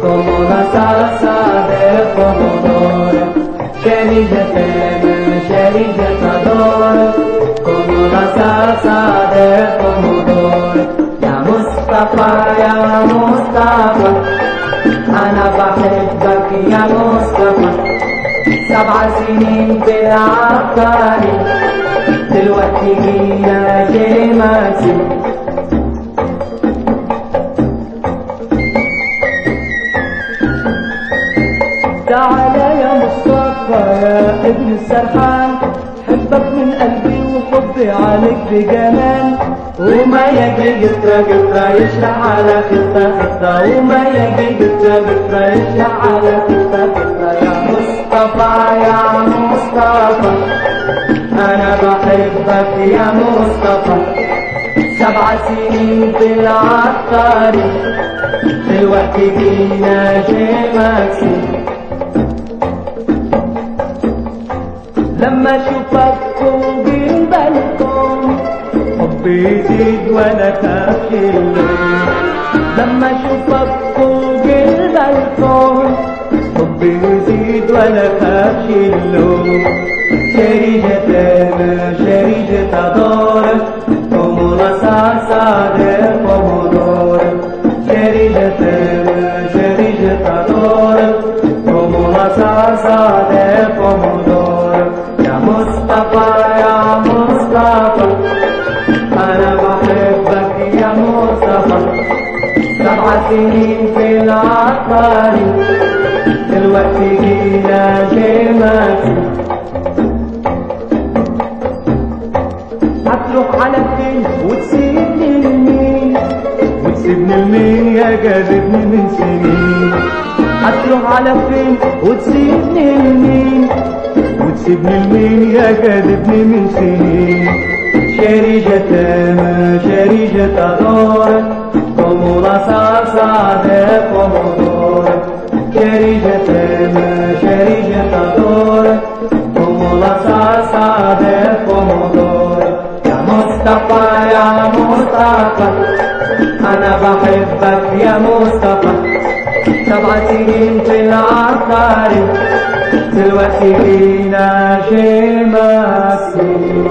como la salsa del pomodoro. Cerilletadore, como salsa de pomodoro. يا مصطفى يا مصطفى أنا بحبك يا مصطفى سبع سنين بالعقاري دلوقتي جينا جيماتي تعال مصطفى يا ابن السرحان حبك من قلبي وحبي عليك بجمال. وما يجي قطرة قطرة يشرح على خطة خطة. وما يجي قطرة قطرة يشرح على خطة خطة. يا مصطفى يا مصطفى أنا بحبك يا مصطفى. سبع سنين في العطاري دلوقتي جينا جيماكسي لما اشوفك فوق البلكون حبي يزيد وأنا خاف لما اشوفك فوق البلكون حبي يزيد وأنا خاف شريجة أنا شريجة como la salsa del pomodoro شريجة أنا شريجة adoro como la salsa سبع سنين في العطاري دلوقتي جينا جيماتي هتروح على فين وتسيبني لمين؟ وتسيبني لمين يا جاذبني من سنين؟ هتروح على فين وتسيبني لمين؟ وتسيبني لمين يا جاذبني من سنين؟ شريجة adoro como la de pomodoro شريجة ما شريجة la salsa de pomodoro يا مصطفى يا مصطفى. أنا بحبك يا مصطفى. سبع سنين في العطاري دلوقتي لينا شيء مسير